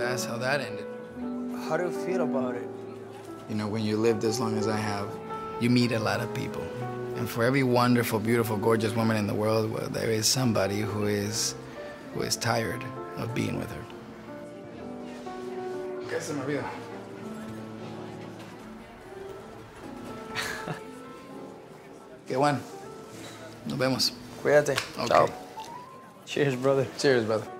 that's how that ended. How do you feel about it? You know, when you lived as long as I have, you meet a lot of people. And for every wonderful, beautiful, gorgeous woman in the world, well, there is somebody who is, who is tired of being with her. ¿Qué se me olvidó? Qué bueno. Nos vemos. Cuídate. Okay. Chao. Cheers, brother. Cheers, brother.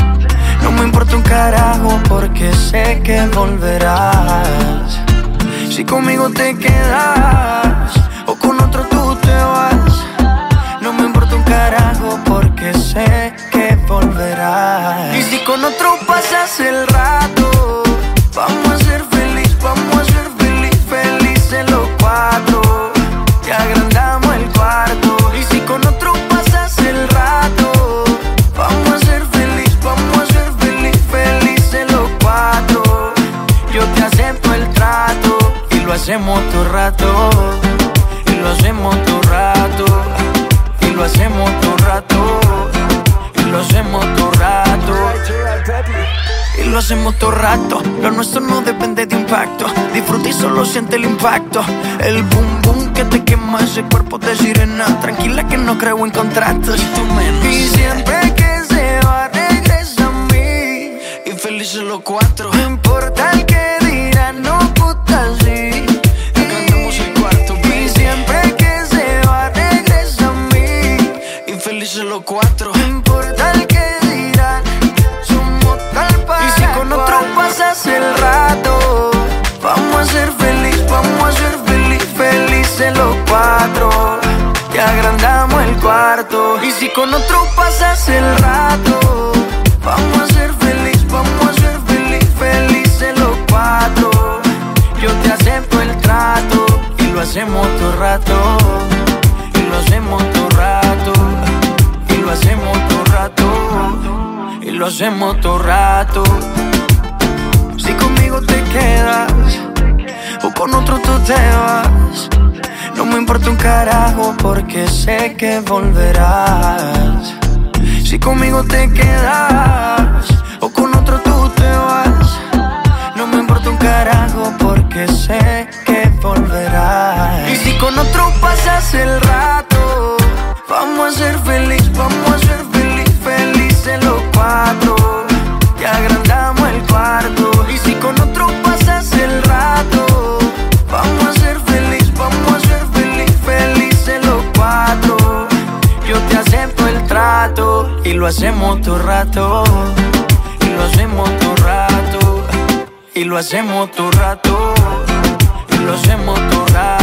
No me importa un carajo porque sé que volverás. Si conmigo te quedas hacemos todo rato. Y lo hacemos todo rato. Y lo hacemos todo rato. Y lo hacemos todo rato. Y lo hacemos todo rato. Lo nuestro no depende de impacto. Disfruta y solo siente el impacto. El boom boom que te quema ese cuerpo de sirena. Tranquila que no creo en contratos. Y tú menos. Y siempre que se va, regresa a mí. Y felices los cuatro. No importa el cuatro. No importa el que dirán, somos tal para Y si con otro pasas el rato, vamos a ser feliz, vamos a ser feliz, felices los cuatro. Y agrandamos el cuarto. Y si con otro pasas el rato, vamos a ser feliz, vamos a ser feliz, felices los cuatro. Yo te acepto el trato y lo hacemos todo rato. Lo hacemos todo rato. Si conmigo te quedas o con otro tú te vas. No me importa un carajo porque sé que volverás. Si conmigo te quedas y lo hacemos todo rato. Y lo hacemos todo rato. Y lo hacemos todo rato. Y lo hacemos todo rato.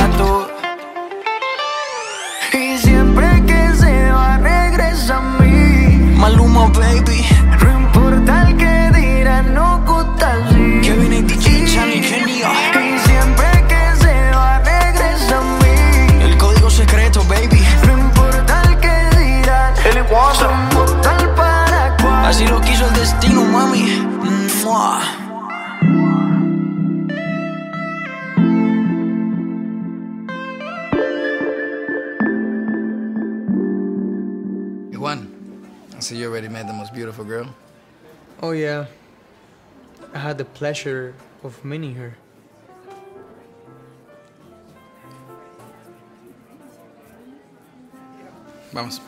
See you already met the most beautiful girl. Oh, yeah. I had the pleasure of meeting her. Vamos.